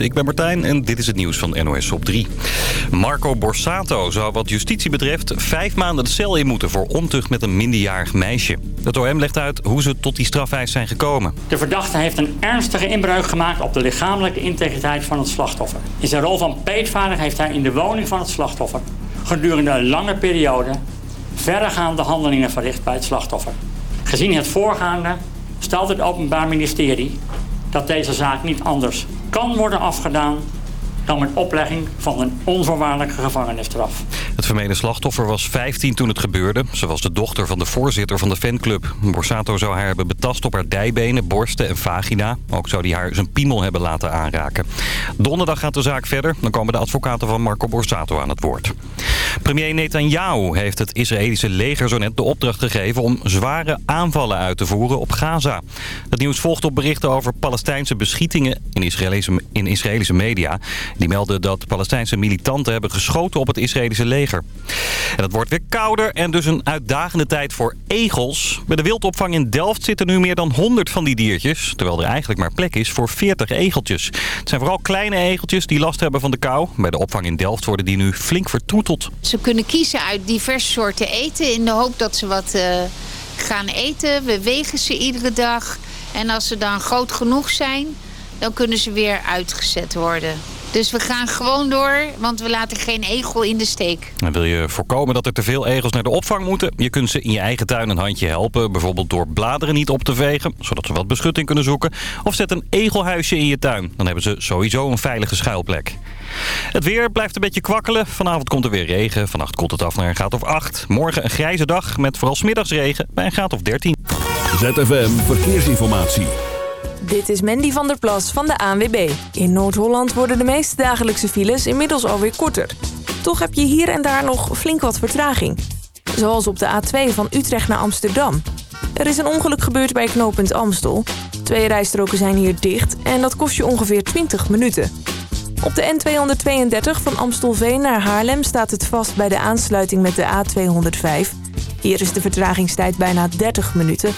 ik ben Martijn en dit is het nieuws van NOS op 3. Marco Borsato zou wat justitie betreft vijf maanden de cel in moeten... voor ontucht met een minderjarig meisje. Het OM legt uit hoe ze tot die strafeis zijn gekomen. De verdachte heeft een ernstige inbreuk gemaakt op de lichamelijke integriteit van het slachtoffer. In zijn rol van peetvader heeft hij in de woning van het slachtoffer... gedurende een lange periode verregaande handelingen verricht bij het slachtoffer. Gezien het voorgaande stelt het Openbaar Ministerie dat deze zaak niet anders kan worden afgedaan dan met oplegging van een onvoorwaardelijke gevangenisstraf. Het vermeende slachtoffer was 15 toen het gebeurde. Ze was de dochter van de voorzitter van de fanclub. Borsato zou haar hebben betast op haar dijbenen, borsten en vagina. Ook zou hij haar zijn piemel hebben laten aanraken. Donderdag gaat de zaak verder. Dan komen de advocaten van Marco Borsato aan het woord. Premier Netanyahu heeft het Israëlische leger zo net de opdracht gegeven... om zware aanvallen uit te voeren op Gaza. Het nieuws volgt op berichten over Palestijnse beschietingen in Israëlische, in Israëlische media. Die melden dat Palestijnse militanten hebben geschoten op het Israëlische leger. En het wordt weer kouder en dus een uitdagende tijd voor egels. Bij de wildopvang in Delft zitten nu meer dan 100 van die diertjes. Terwijl er eigenlijk maar plek is voor 40 egeltjes. Het zijn vooral kleine egeltjes die last hebben van de kou. Bij de opvang in Delft worden die nu flink vertroeteld. Ze kunnen kiezen uit diverse soorten eten in de hoop dat ze wat uh, gaan eten. We wegen ze iedere dag. En als ze dan groot genoeg zijn, dan kunnen ze weer uitgezet worden. Dus we gaan gewoon door, want we laten geen egel in de steek. En wil je voorkomen dat er te veel egels naar de opvang moeten? Je kunt ze in je eigen tuin een handje helpen. Bijvoorbeeld door bladeren niet op te vegen, zodat ze wat beschutting kunnen zoeken. Of zet een egelhuisje in je tuin. Dan hebben ze sowieso een veilige schuilplek. Het weer blijft een beetje kwakkelen. Vanavond komt er weer regen. Vannacht komt het af naar een graad of 8. Morgen een grijze dag met vooral smiddags regen bij een graad of 13. ZFM Verkeersinformatie. Dit is Mandy van der Plas van de ANWB. In Noord-Holland worden de meeste dagelijkse files inmiddels alweer korter. Toch heb je hier en daar nog flink wat vertraging. Zoals op de A2 van Utrecht naar Amsterdam. Er is een ongeluk gebeurd bij knooppunt Amstel. Twee rijstroken zijn hier dicht en dat kost je ongeveer 20 minuten. Op de N232 van Amstelveen naar Haarlem staat het vast bij de aansluiting met de A205. Hier is de vertragingstijd bijna 30 minuten.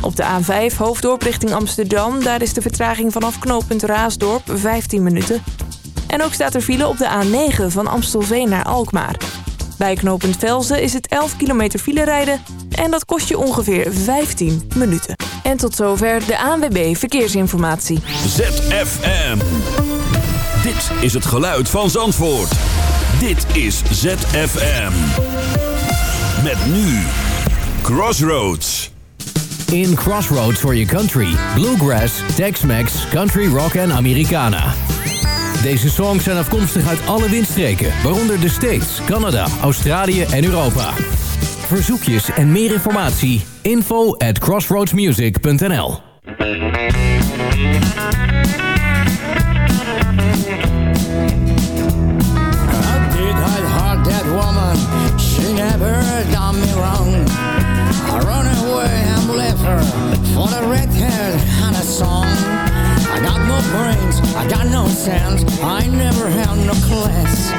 Op de A5 hoofddorp richting Amsterdam. Daar is de vertraging vanaf knooppunt Raasdorp 15 minuten. En ook staat er file op de A9 van Amstelveen naar Alkmaar. Bij knooppunt Velzen is het 11 kilometer file rijden en dat kost je ongeveer 15 minuten. En tot zover de ANWB Verkeersinformatie. ZFM. Dit is het geluid van Zandvoort. Dit is ZFM. Met nu Crossroads. In Crossroads for your country. Bluegrass, Tex-Mex, Country Rock en Americana. Deze songs zijn afkomstig uit alle windstreken, waaronder de States, Canada, Australië en Europa. Verzoekjes en meer informatie, info at crossroadsmusic.nl She never me wrong The red hair and a song. I got no brains, I got no sense I never had no class.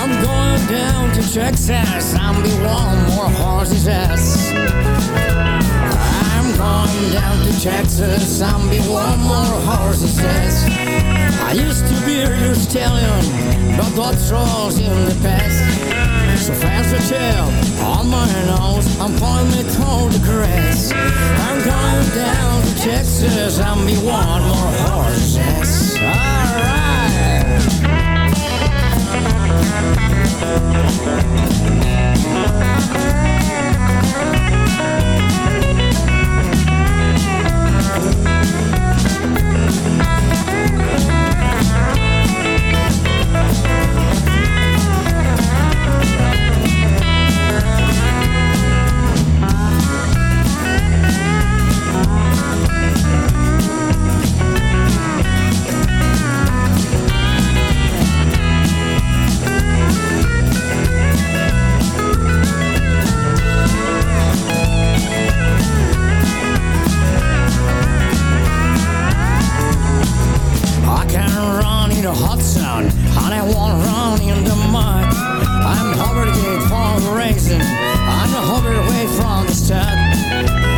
I'm going down to Texas And be one more horse's ass. I'm going down to Texas And be one more horse's ass. I used to be your stallion But that's all in the past so fast I chill on my nose. I'm pulling me cold to grass. I'm going down to Texas. I'll be one more horse. Yes. All right. in the hot sun And I won't run in the mud. I'm obligated for a reason I'm a hobby away from the stud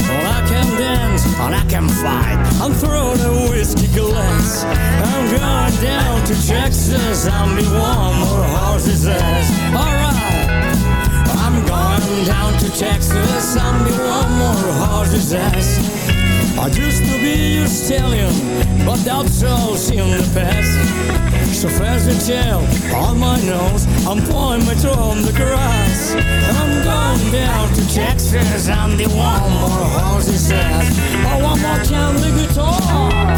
well, I can dance and I can fight I'm through the whiskey glass. I'm going down to Texas I'm be one more horse's ass Alright I'm going down to Texas I'm be one more horse's ass I used to be your stallion, but that's all in the past. So fast the tail on my nose, I'm pulling my toe on the grass. I'm going down to Texas, and the one more horses ass. Oh, one more time the guitar.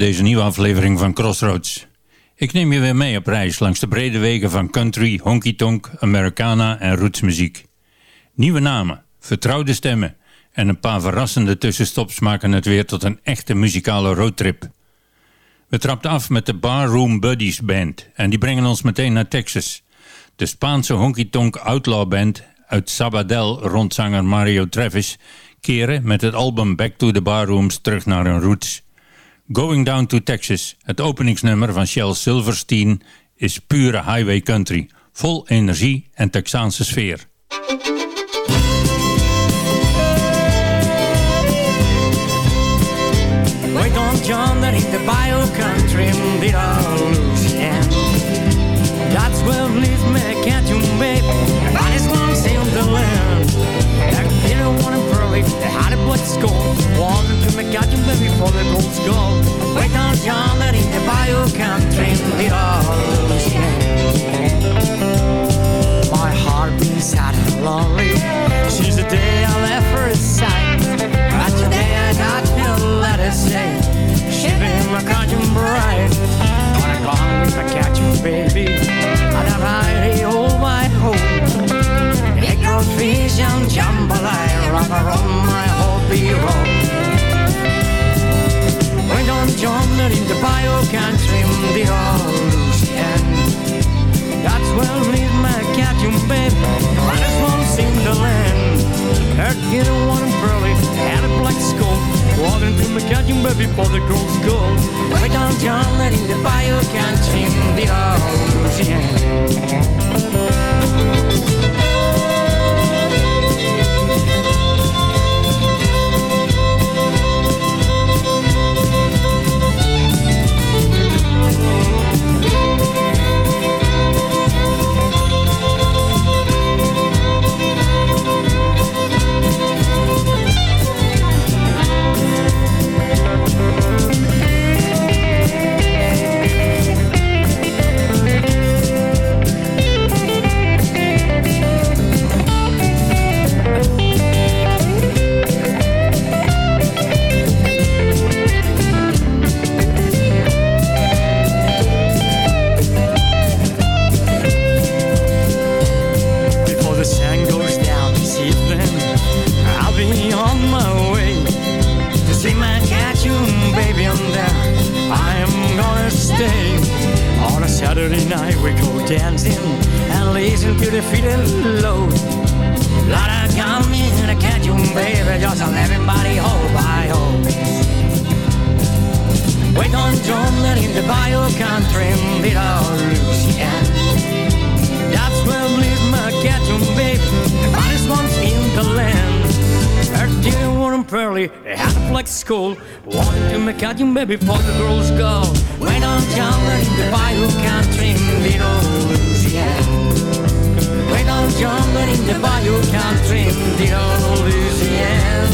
Deze nieuwe aflevering van Crossroads. Ik neem je weer mee op reis langs de brede wegen van country, honky-tonk, Americana en rootsmuziek. Nieuwe namen, vertrouwde stemmen en een paar verrassende tussenstops maken het weer tot een echte muzikale roadtrip. We trapten af met de Barroom Buddies Band en die brengen ons meteen naar Texas. De Spaanse honky-tonk outlaw band uit Sabadell rond zanger Mario Travis keren met het album Back to the Barrooms terug naar hun roots. Going Down to Texas, het openingsnummer van Shel Silverstein, is pure highway country, vol energie en Texaanse sfeer. Wait on John the bio country am gonna stay on a Saturday night. We go dancing and listen to the feeling low. Lot of coming to catch you, baby, just let everybody hope I hope. Wait on John that in the bayou country, all Lucian. That's where bleeds my catching baby. The finest ones in the land. Her dear warm pearly, had a black skull. Wanted to make catching baby for the girls go. Wait on John in the bio country, little Louisiana. Wait on jungle in the bayou country, the old Louisiana.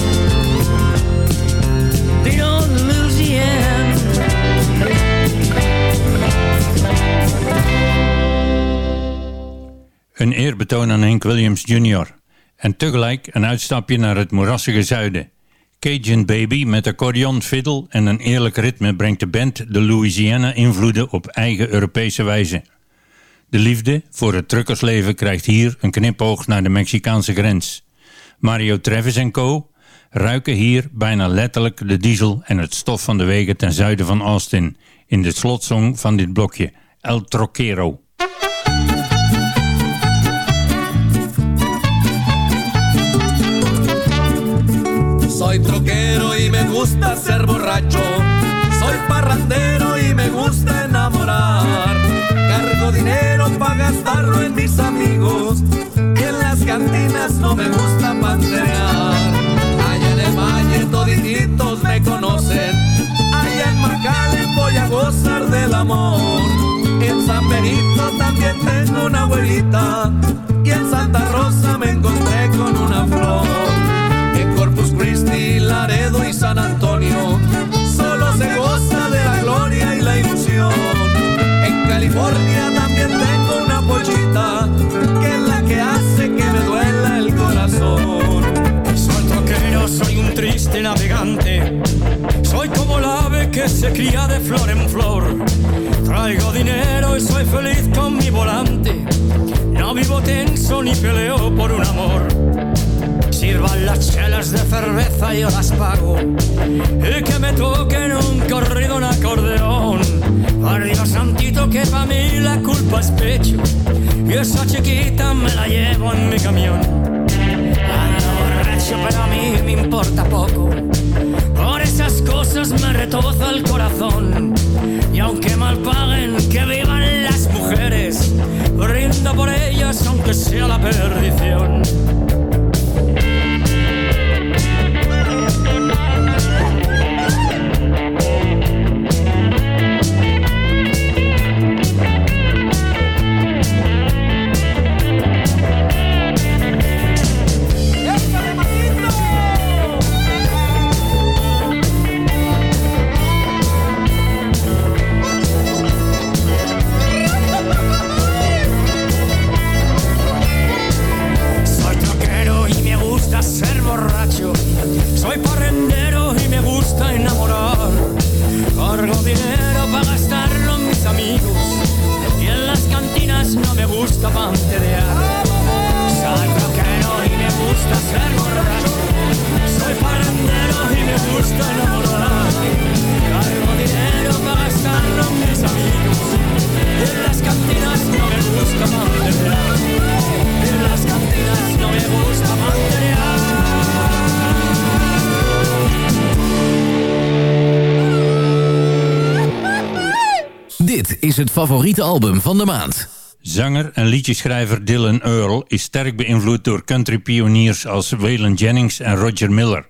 Old Louisiana. Een eerbetoon aan Hank Williams Jr. En tegelijk een uitstapje naar het moerassige zuiden. Cajun Baby met accordeon, fiddle en een eerlijk ritme brengt de band de Louisiana-invloeden op eigen Europese wijze. De liefde voor het truckersleven krijgt hier een knipoog naar de Mexicaanse grens. Mario Travis en co. ruiken hier bijna letterlijk de diesel en het stof van de wegen ten zuiden van Austin in de slotsong van dit blokje, El Troquero. Soy troquero y me gusta ser borracho. Soy parrandero y me gusta enamorar. Cargo dinero para gastarlo en mis amigos. Y en las cantinas no me gusta panterear. Allá en el valle todititos me conocen. Allá en Macale voy a gozar del amor. En San Benito también tengo una abuelita. Y en Santa Rosa me flor en flor. Traigo dinero y soy feliz con mi volante. No vivo tenso ni peleo por un amor. Sirvan las chelas de cerveza y yo las pago. Y que me toquen un corrido, un acordeón. Dios santito que pa' mí la culpa es pecho. Y esa chiquita me la llevo en mi camión. Ando borracho, pero a mí me importa poco. Cosas me retoza el corazón. Y aunque mal paguen, que vivan las mujeres. Brindo por ellas, aunque sea la perdición. Gusta ser borracho. Soy parrendero y me gusta enamorar. Cargo dinero para gastarlo en mis amigos. En las cantinas no me gusta panterear. En las cantinas no me gusta material. Dit is het favoriete album van de maand. Zanger en liedjeschrijver Dylan Earl is sterk beïnvloed door country pioniers als Waylon Jennings en Roger Miller.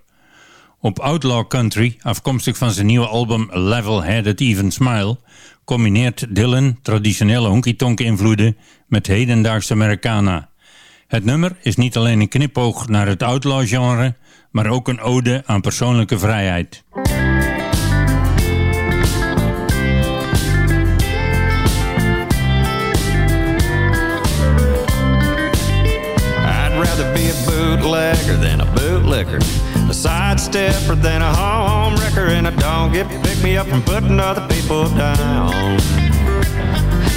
Op Outlaw Country, afkomstig van zijn nieuwe album Level Headed Even Smile, combineert Dylan traditionele honky-tonk invloeden met hedendaagse Americana. Het nummer is niet alleen een knipoog naar het outlaw genre, maar ook een ode aan persoonlijke vrijheid. Bootlegger than a bootlicker, a sidestepper than a home wrecker, and I don't get pick me up from putting other people down.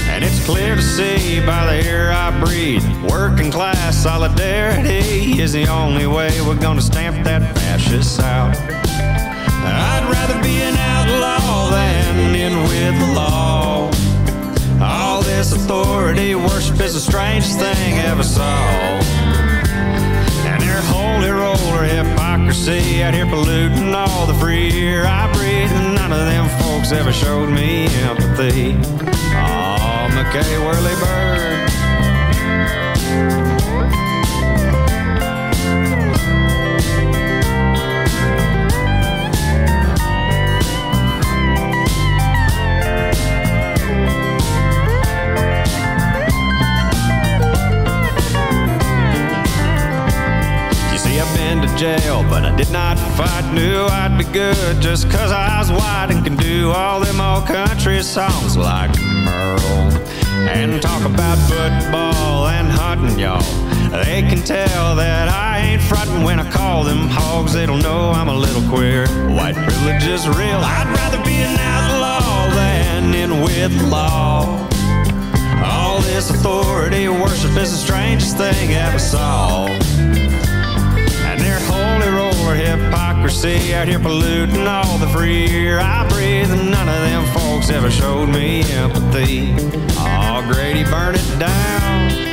And it's clear to see by the air I breathe, working class solidarity is the only way we're gonna stamp that fascist out. I'd rather be an outlaw than in with the law. All this authority worship is the strangest thing ever saw. Holy roller hypocrisy out here polluting all the free air I breathe. And none of them folks ever showed me empathy. Oh, McKay Whirly Bird. I've been to jail, but I did not fight. Knew I'd be good just cause I was white and can do all them old country songs like Merle. And talk about football and hunting, y'all. They can tell that I ain't frontin' when I call them hogs. They don't know I'm a little queer. White privilege is real. I'd rather be an outlaw than in with law. All this authority worship is the strangest thing I ever saw. Hypocrisy out here polluting all the free air I breathe. And none of them folks ever showed me empathy. Oh, Grady, burn it down.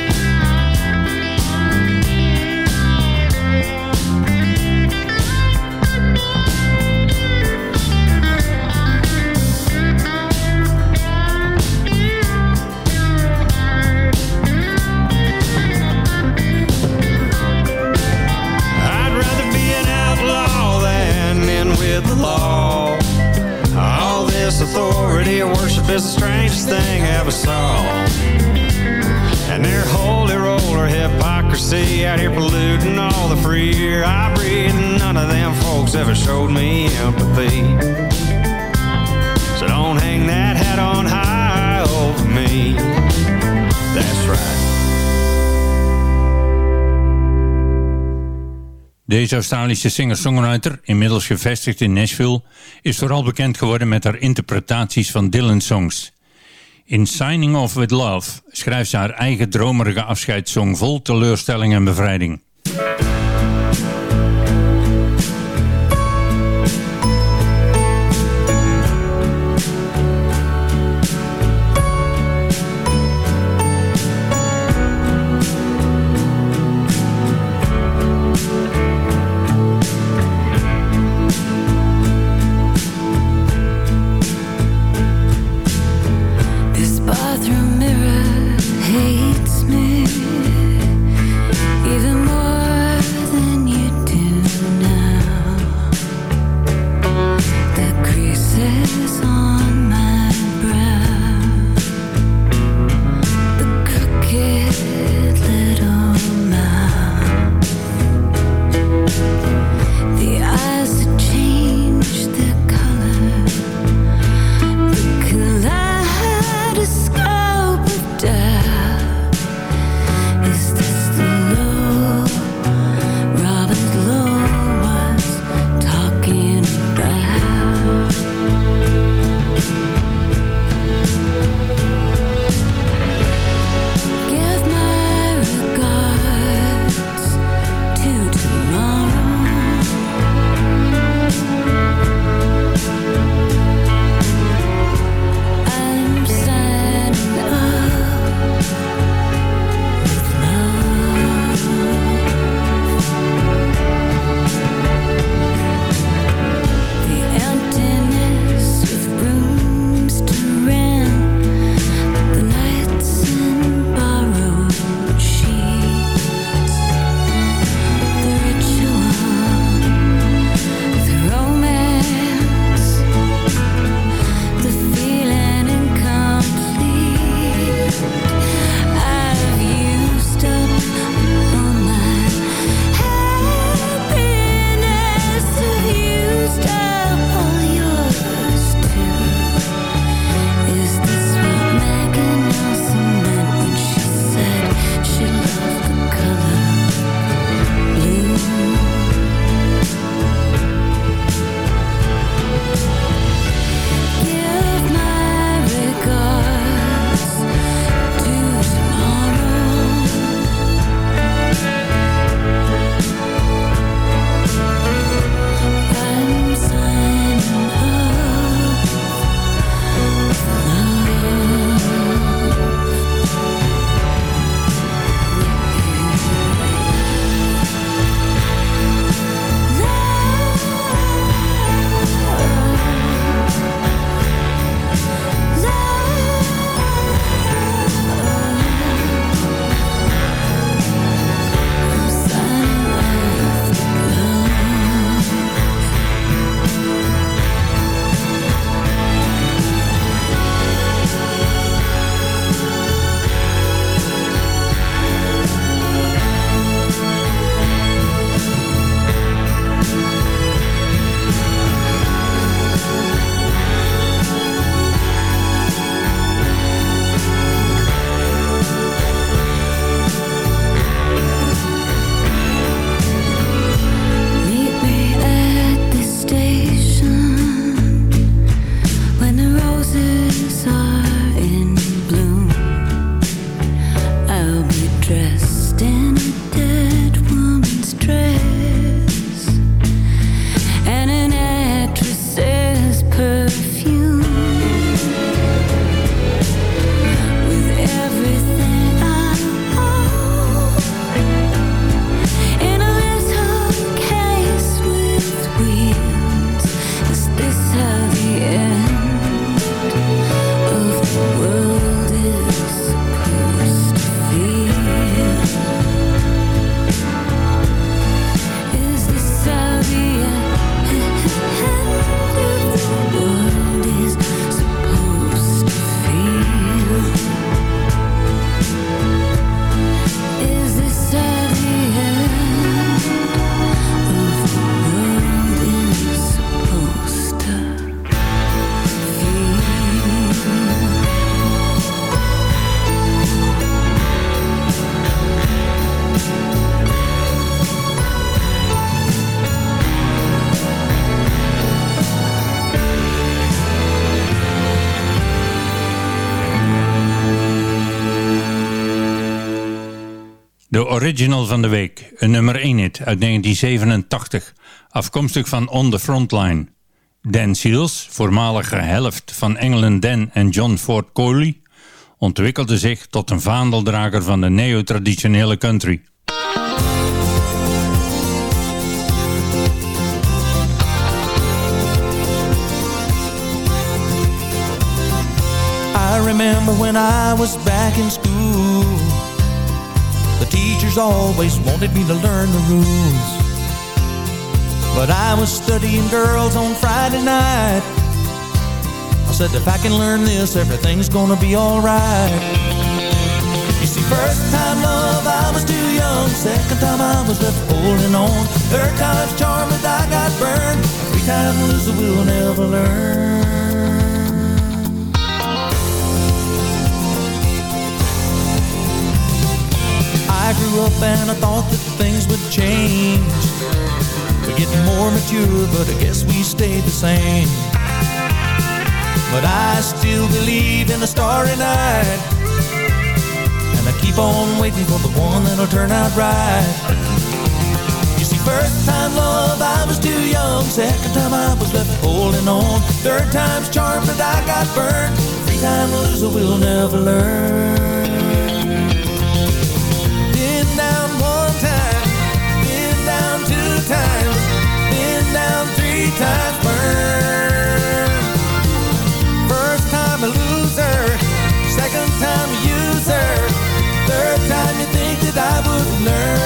Is the strangest thing I ever saw. And their holy roller hypocrisy out here polluting all the free air I breathe. None of them folks ever showed me empathy. So don't hang that hat on high over me. That's right. Deze Australische singer-songwriter, inmiddels gevestigd in Nashville, is vooral bekend geworden met haar interpretaties van Dylan-songs. In Signing Off With Love schrijft ze haar eigen dromerige afscheidssong vol teleurstelling en bevrijding. Original van de week, een nummer 1 hit uit 1987, afkomstig van On The Frontline. Dan Seals, voormalige helft van England Dan en John Ford Coley, ontwikkelde zich tot een vaandeldrager van de neo-traditionele country. I remember when I was back in school The teachers always wanted me to learn the rules. But I was studying girls on Friday night. I said if I can learn this, everything's gonna be alright You see, first time love, I was too young. Second time I was left holding on. Third time's charm that I got burned. Three time loser will never learn up and I thought that things would change. We're getting more mature, but I guess we stayed the same. But I still believe in a starry night. And I keep on waiting for the one that'll turn out right. You see, first time love, I was too young. Second time I was left holding on. Third time's charm, but I got burned. Three time loser will never learn times burned. First time a loser, second time a user, third time you think that I would learn,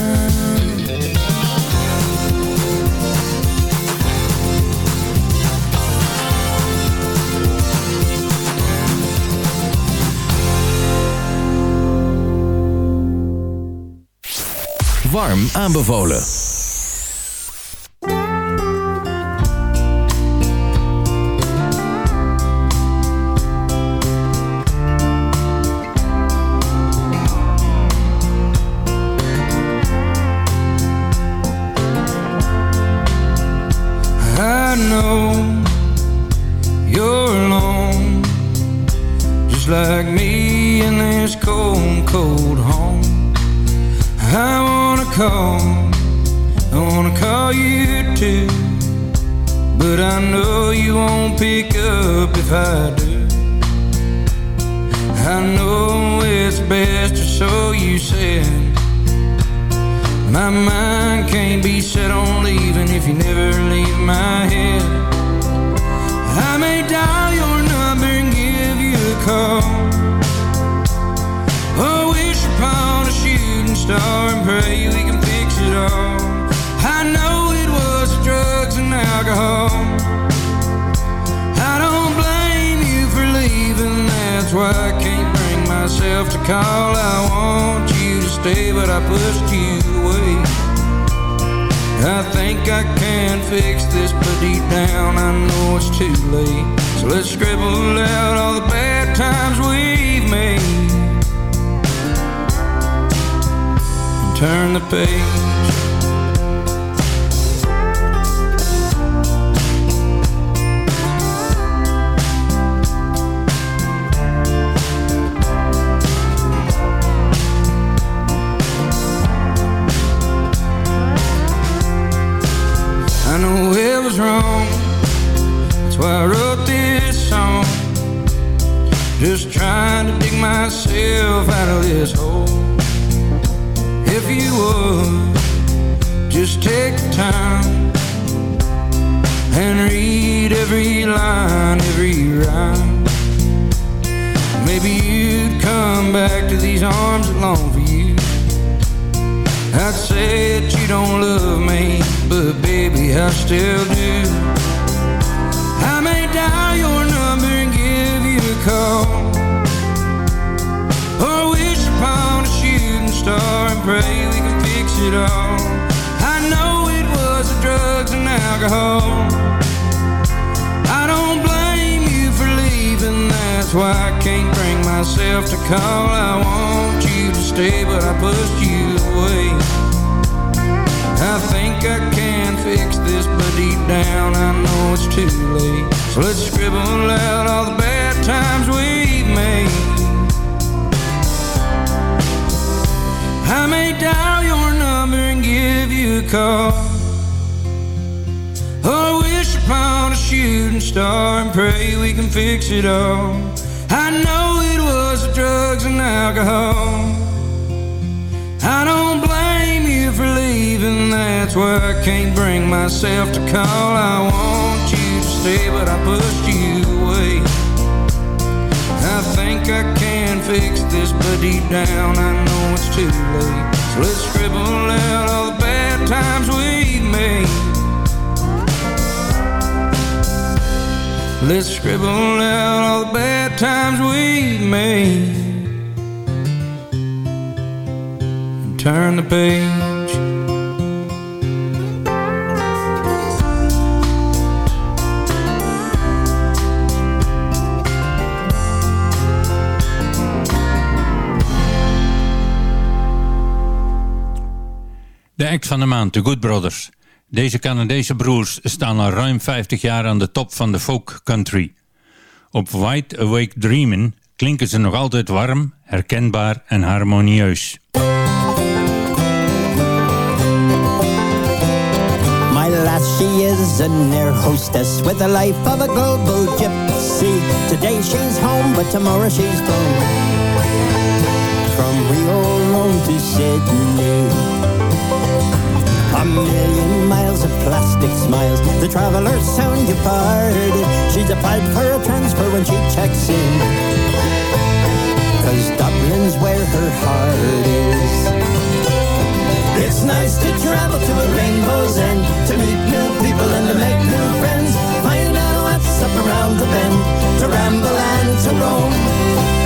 Warm aanbevolen. Can fix this, but deep down I know it's too late. So let's scribble out all the bad times we've made and turn the page. This hole. If you would just take time and read every line, every rhyme. Maybe you'd come back to these arms that long for you. I'd say that you don't love me, but baby, I still do. Pray we can fix it all. I know it was the drugs and alcohol. I don't blame you for leaving, that's why I can't bring myself to call. I want you to stay, but I pushed you away. I think I can fix this, but deep down I know it's too late. So let's scribble out all the bad times we've made. May dial your number and give you a call. Or wish upon a shooting star and pray we can fix it all. I know it was the drugs and alcohol. I don't blame you for leaving, that's why I can't bring myself to call. I want you to stay, but I pushed you away. I think I fix this, but deep down I know it's too late. So let's scribble out all the bad times we've made. Let's scribble out all the bad times we've made. And turn the page. Act van de maand, The Good Brothers. Deze Canadese broers staan al ruim 50 jaar aan de top van de folk country. Op Wide Awake Dreamin' klinken ze nog altijd warm, herkenbaar en harmonieus. My lass, she is an air hostess with the life of a global gypsy. Today she's home, but tomorrow she's gone. From Rio on to Sydney. A million miles of plastic smiles. The travelers sound departed. She's a applied for a transfer when she checks in. Cause Dublin's where her heart is. It's nice to travel to a rainbow's end, to meet new people and to make new friends. Find out what's up around the bend, to ramble and to roam.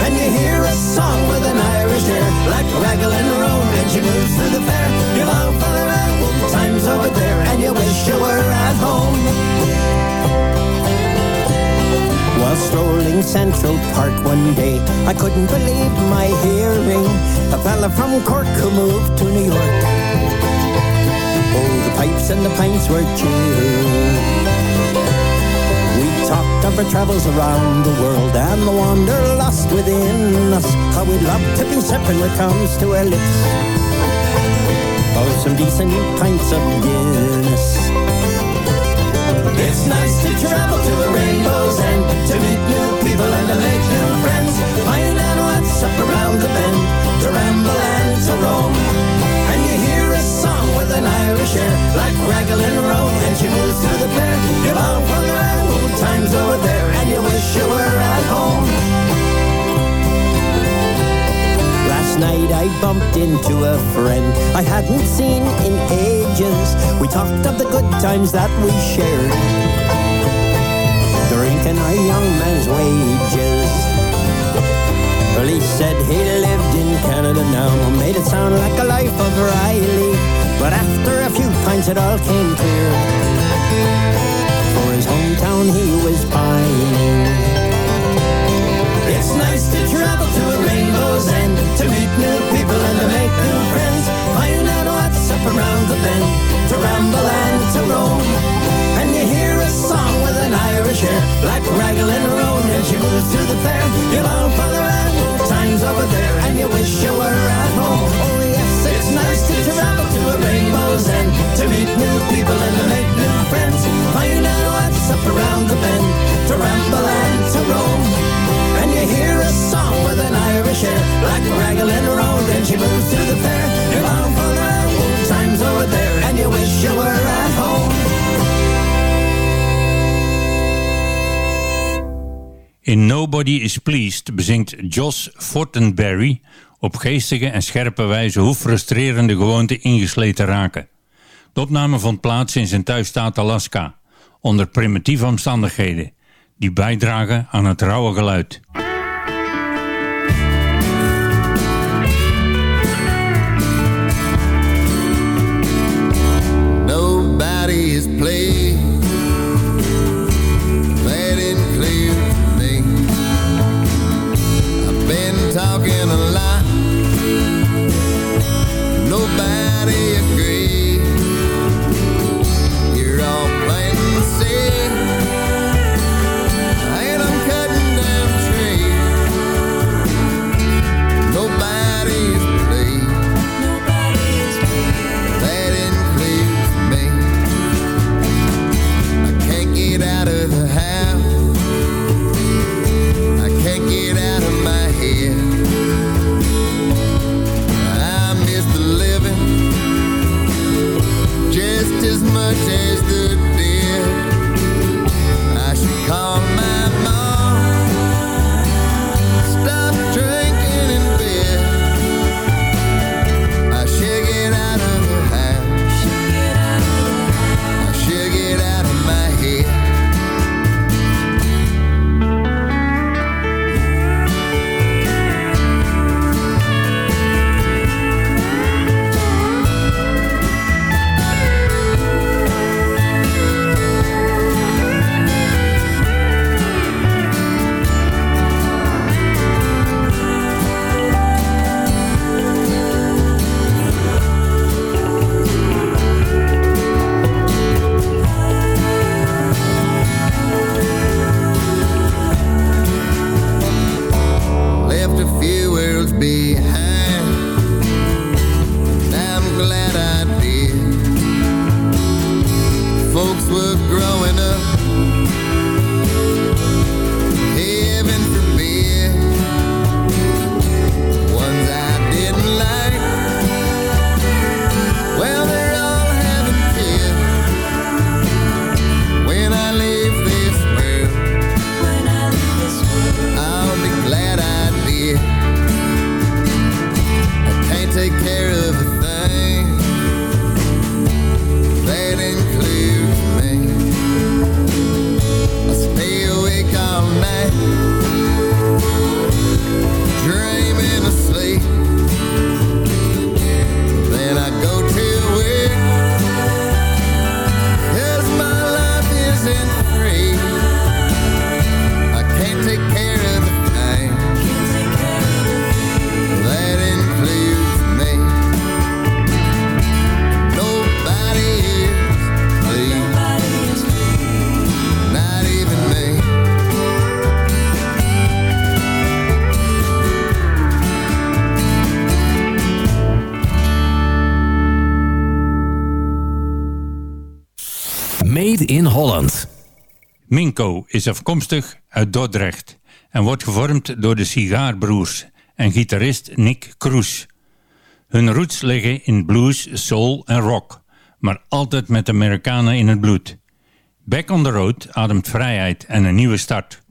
And you hear a song with an Irish air, like Raglan Road, and she moves through the fair. You long times over there, and you wish you were at home. While strolling Central Park one day, I couldn't believe my hearing. A fella from Cork who moved to New York. Oh, the pipes and the pints were cheering. We talked of our travels around the world and the wanderlust within us. How we'd love to be sipping when it comes to our lips. Oh, some decent pints of Guinness. It's nice to travel to the rainbow's end, to meet new people and to make new friends. Find out what's up around the bend, to ramble and to roam. And you hear a song with an Irish air, like Raglan Road, and she moves through the fair. You long for the old times over there, and you wish you were at home. Last night I bumped into a friend I hadn't seen in ages. We talked of the good times that we shared. Drinking our young man's wages. He said he lived in Canada now. Made it sound like a life of Riley. But after a few pints it all came clear. For his hometown he was pining. It's nice to travel to a rainbow's end, to meet new people and to make new friends. Find out what's up around the bend, to ramble and to roam. And you hear a song with an Irish air, like Raglan Road, and she moves through the fair. You long for the old times over there, and you wish you were at home. Oh to travel to a rainbow's end, to meet new people and to make new friends. Find out what's up around the bend, to ramble and to roam. And you hear a song with an Irish air, like Raglan Road. move through the fair. You're bound for the old times over there, and you wish you were at home. In Nobody is Pleased bezingt Joss Fortenberry op geestige en scherpe wijze hoe frustrerende gewoonten ingesleten raken. De opname vond plaats in zijn thuisstaat Alaska, onder primitieve omstandigheden, die bijdragen aan het rauwe geluid. Nobody is played. Is afkomstig uit Dordrecht en wordt gevormd door de Sigaarbroers en gitarist Nick Kroes. Hun roots liggen in blues, soul en rock, maar altijd met Amerikanen in het bloed. Back on the Road ademt vrijheid en een nieuwe start.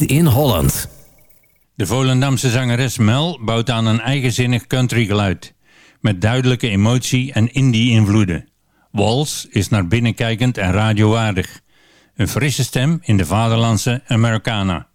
In Holland. De Volendamse zangeres Mel bouwt aan een eigenzinnig countrygeluid. Met duidelijke emotie en indie-invloeden. Wals is naar binnenkijkend en radiowaardig. Een frisse stem in de vaderlandse Americana.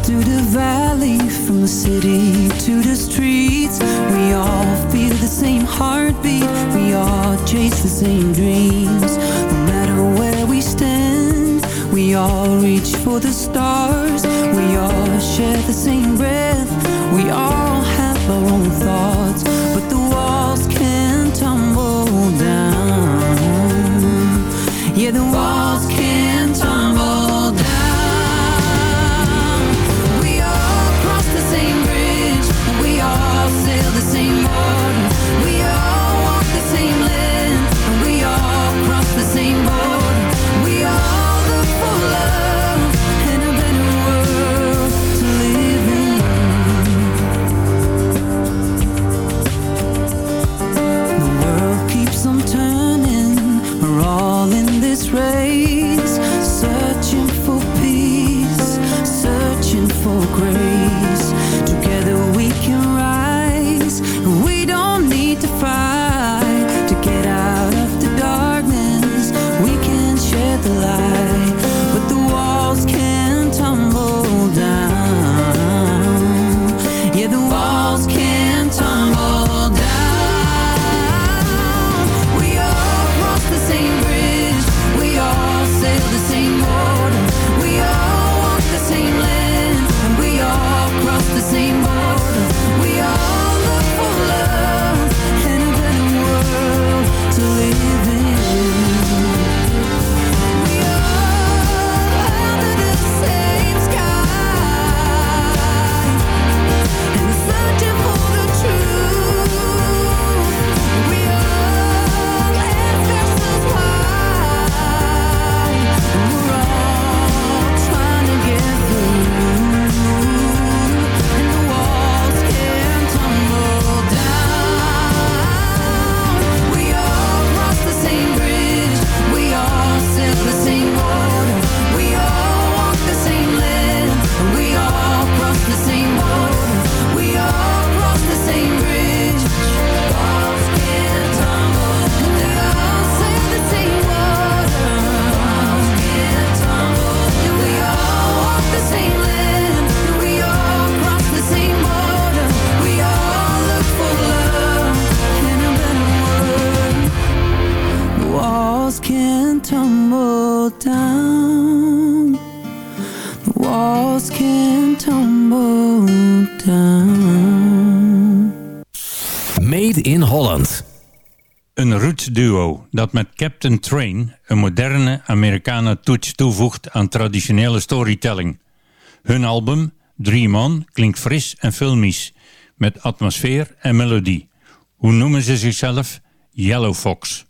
through the valley From the city to the streets. We all feel the same heartbeat. We all chase the same dreams. No matter where we stand We all reach for the stars. We all share the same breath. We all have our own thoughts But the walls can tumble down. Yeah, the walls dat met Captain Train een moderne Americana touch toevoegt aan traditionele storytelling. Hun album Dream On klinkt fris en filmisch, met atmosfeer en melodie. Hoe noemen ze zichzelf? Yellow Fox.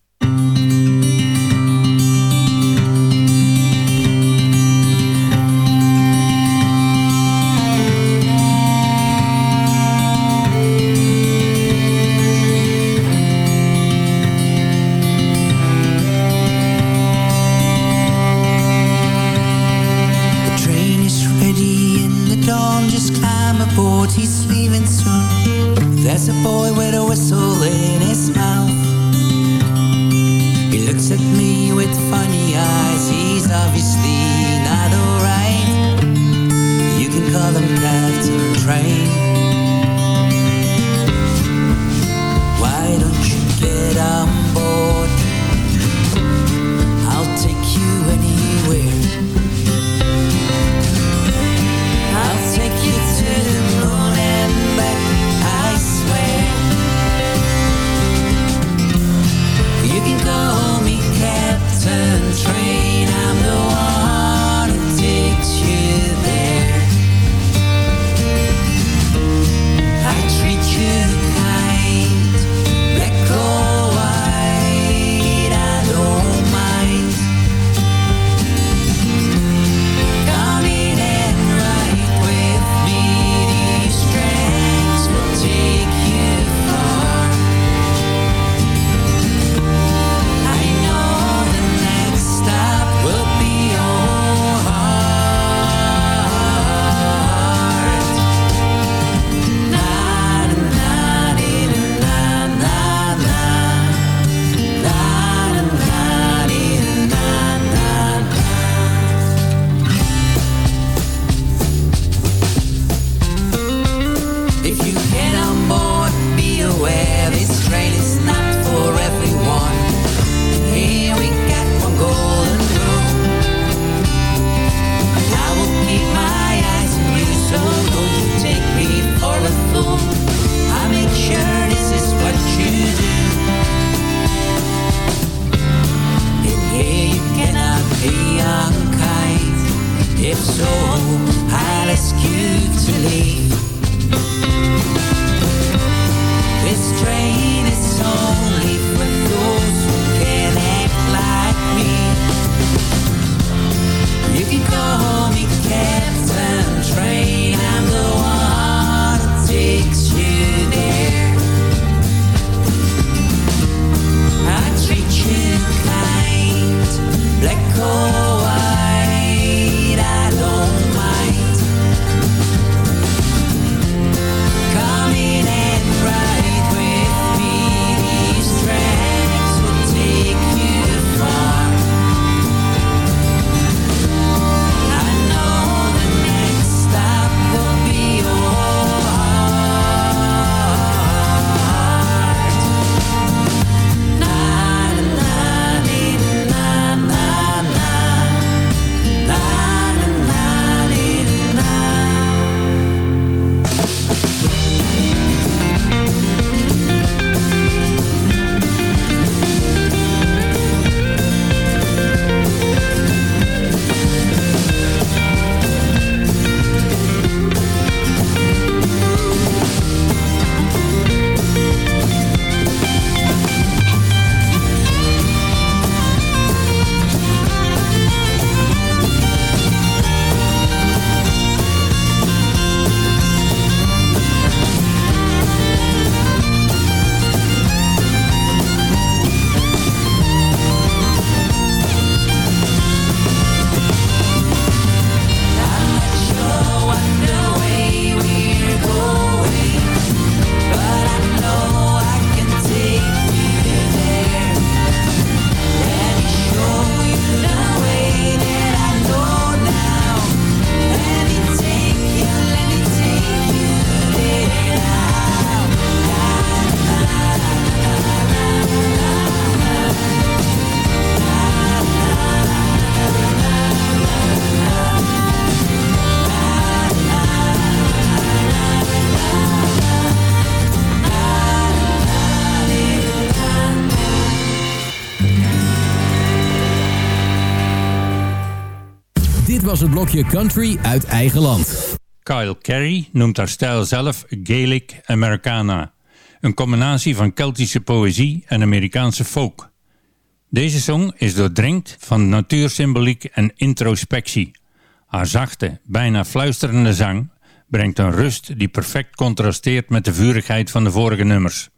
blokje country uit eigen land. Kyle Carey noemt haar stijl zelf Gaelic Americana. Een combinatie van Keltische poëzie en Amerikaanse folk. Deze song is doordringd van natuursymboliek en introspectie. Haar zachte, bijna fluisterende zang brengt een rust die perfect contrasteert met de vurigheid van de vorige nummers.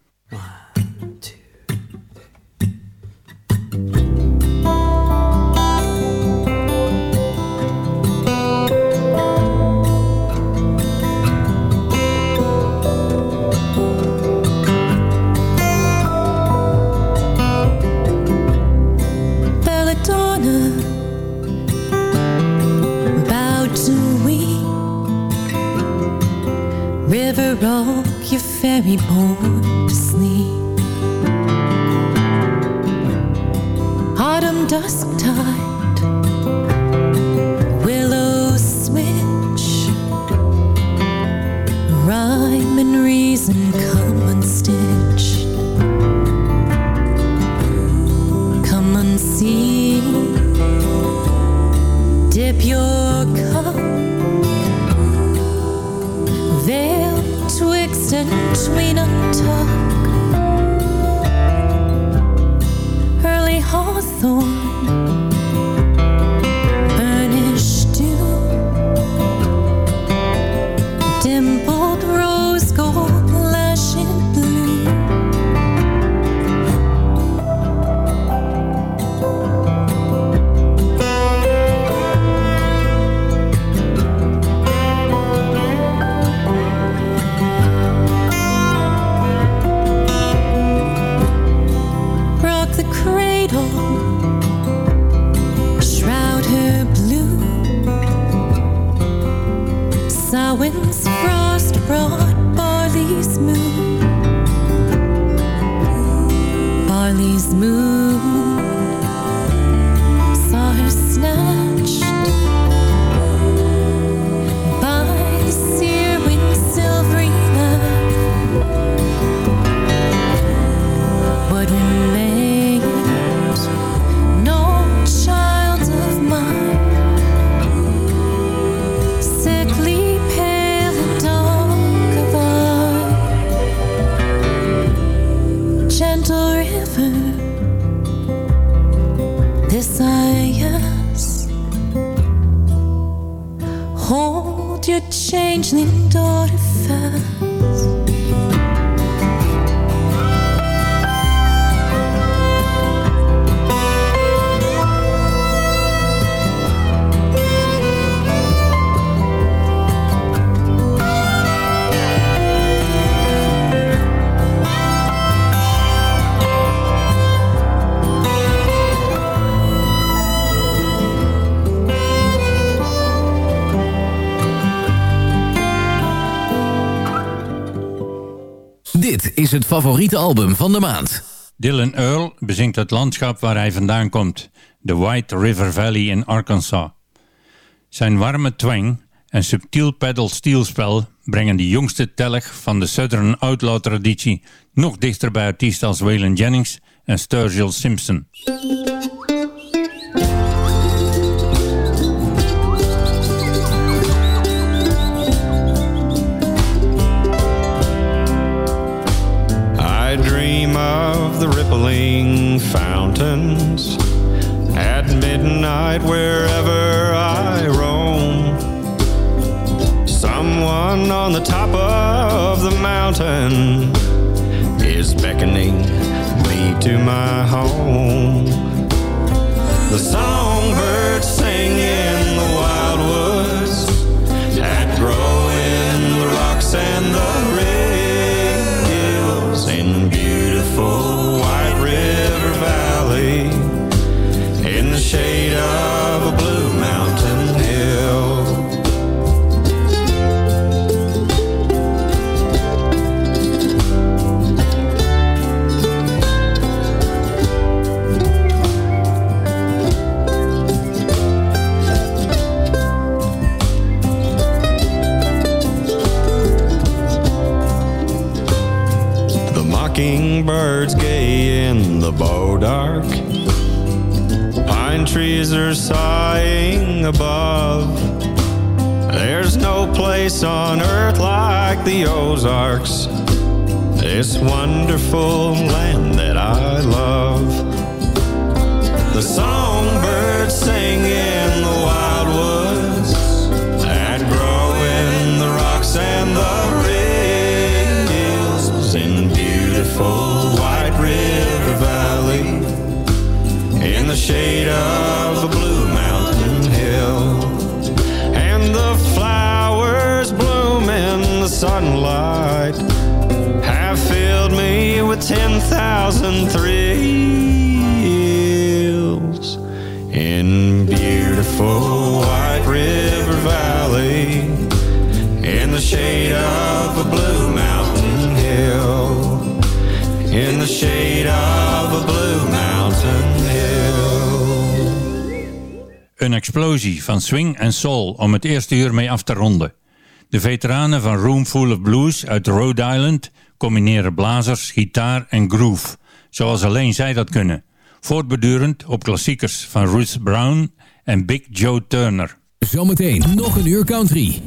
very bored sleep. Autumn dusk time. Changeling daughter is het favoriete album van de maand. Dylan Earl bezingt het landschap waar hij vandaan komt, de White River Valley in Arkansas. Zijn warme twang en subtiel pedal steelspel brengen de jongste telg van de Southern Outlaw traditie nog dichter bij artiesten als Waylon Jennings en Sturgill Simpson. The rippling fountains at midnight wherever I roam. Someone on the top of the mountain is beckoning me to my home. The songbirds sing dark. Pine trees are sighing above. There's no place on earth like the Ozarks. This wonderful land that I love. The songbirds 10,000 thrills in beautiful White River Valley in the shade of a blue mountain hill in the shade of a blue mountain hill Een explosie van swing en soul om het eerste uur mee af te ronden. De veteranen van Room Full of Blues uit Rhode Island combineren blazers, gitaar en groove, zoals alleen zij dat kunnen. Voortbedurend op klassiekers van Ruth Brown en Big Joe Turner. Zometeen nog een uur country.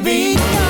Be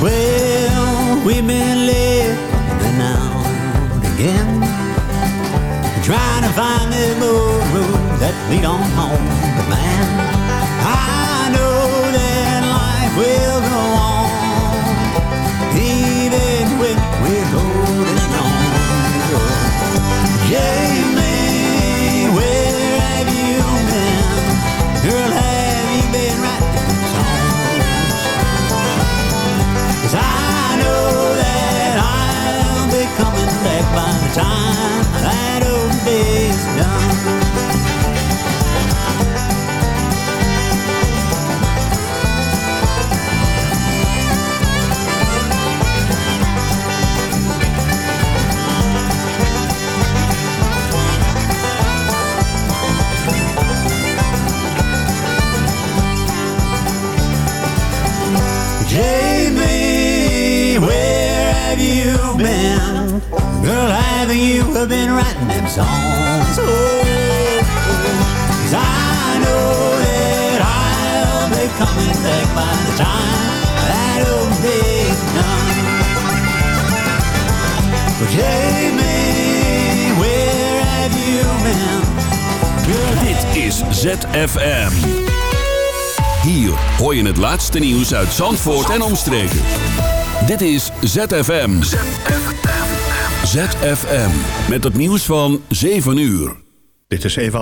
Well, we've been living now and again, trying to find the road that lead on home. But man, you been? Girl, have you been writing them songs? Oh, 'cause I know that I'll be coming back by the time that old day's done. Jamie, where have you been? Girl, Dit is ZFM. Hier hoor je het laatste nieuws uit Zandvoort en omstreken. Dit is ZFM. ZFM. Met het nieuws van 7 uur. Dit is Eva